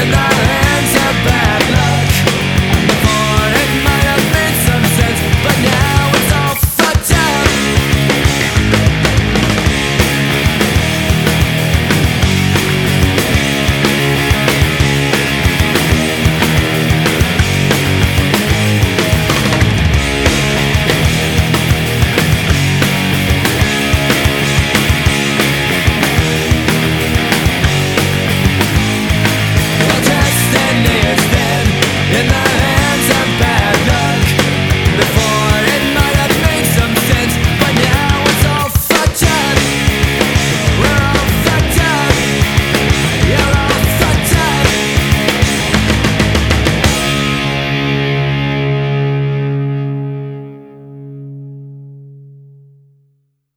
and I And I